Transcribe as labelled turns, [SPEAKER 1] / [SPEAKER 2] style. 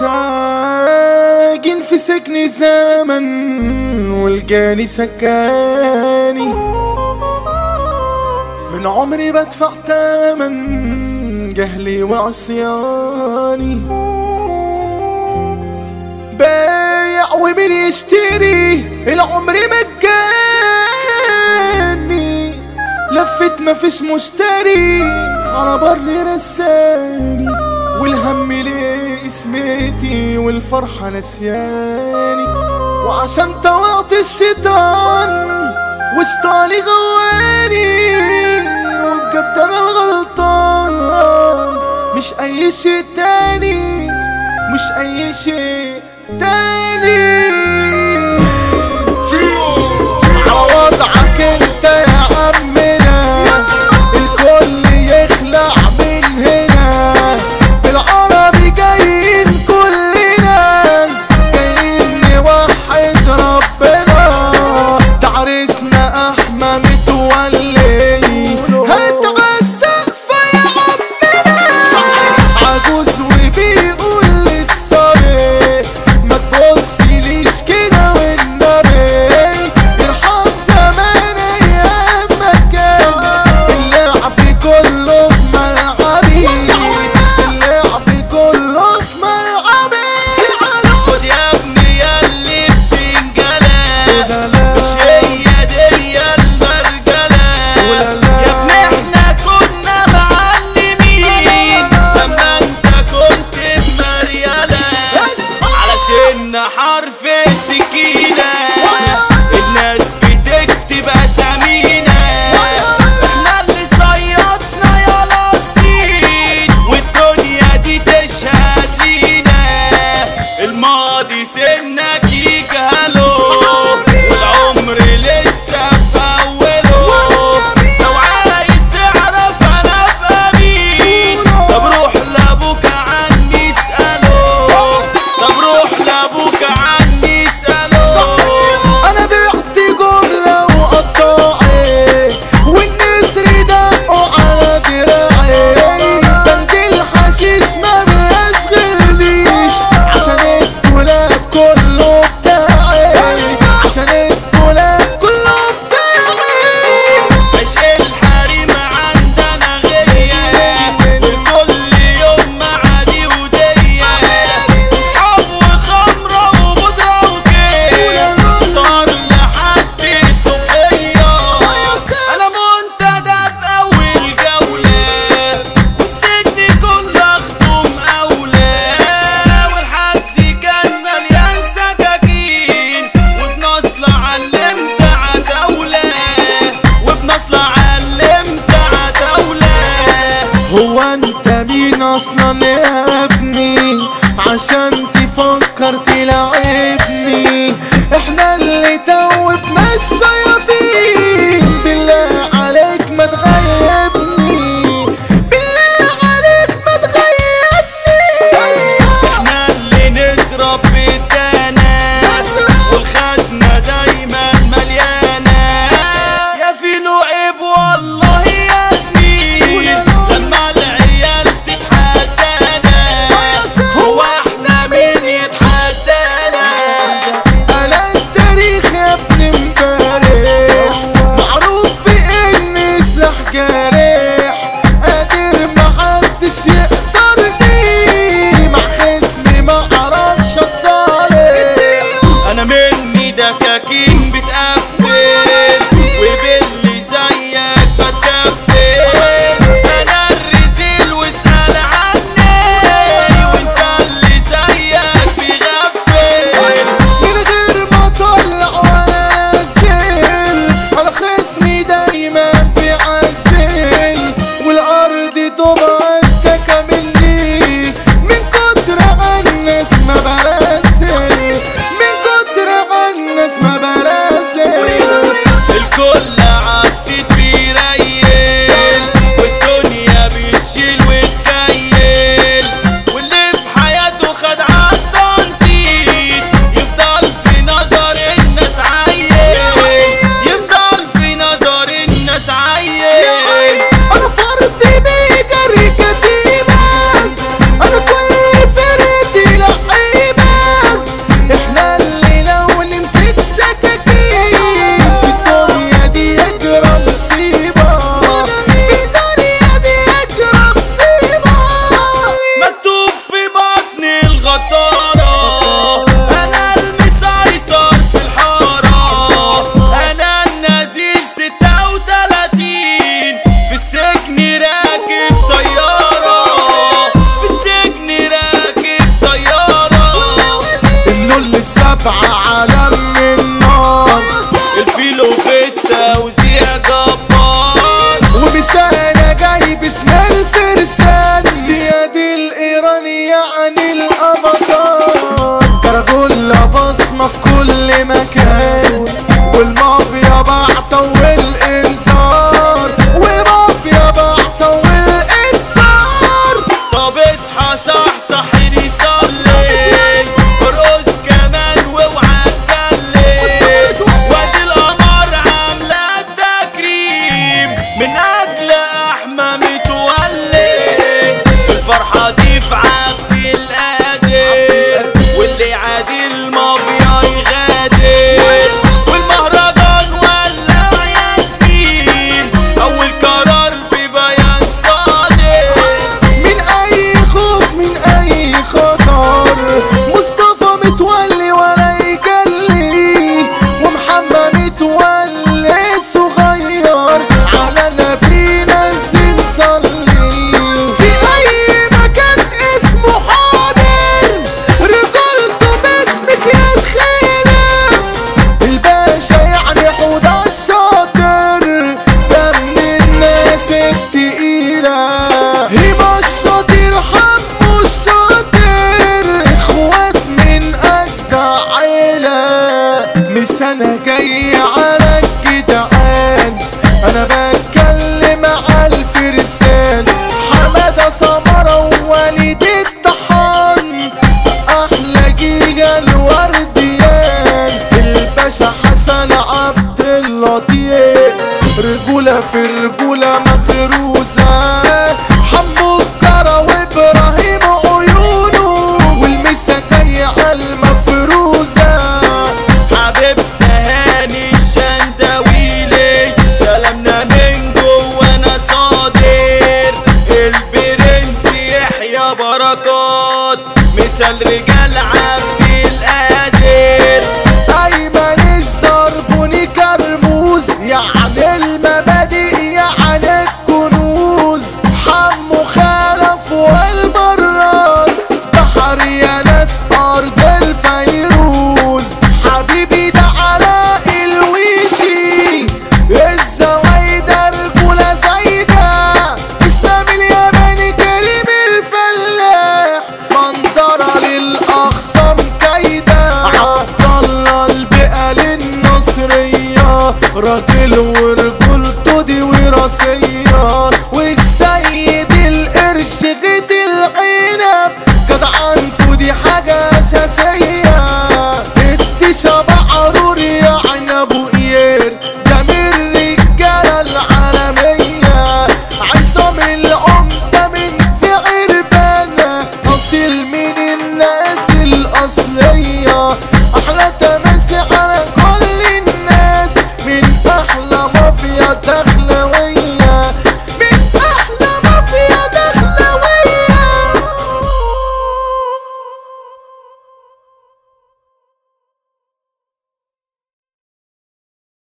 [SPEAKER 1] ساكن في سكن زمن والجاني سكاني. من عمري بدفع تمن جهلي وعصياني. بايع ومن يشتري؟ العمر مجاني. لفت مفيش مشتري، على بر رساني. والهم ليه اسميتي والفرحة نسياني. وعشان طوعت الشيطان وشطاني غواني، وبجد انا الغلطان مش اي شيء تاني، مش اي شيء تاني. اصلا ابني عشان
[SPEAKER 2] الفرسان زياد الإيراني
[SPEAKER 1] عن الأبطال؟ كرجل بصمة في كل مكان، والمافيا بعتة والإنذار والمافيا بعتة والإنذار
[SPEAKER 2] طب اصحى في
[SPEAKER 1] رجولة مغروسة حمو الكرة وابراهيم عيونه والمسا جاية المفروزة
[SPEAKER 2] حبيبنا هاني الشنداويلي سلامنا من جوانا صادر البرنس يحيى بركات مثال رجال
[SPEAKER 1] راجل والكل تودي وراسية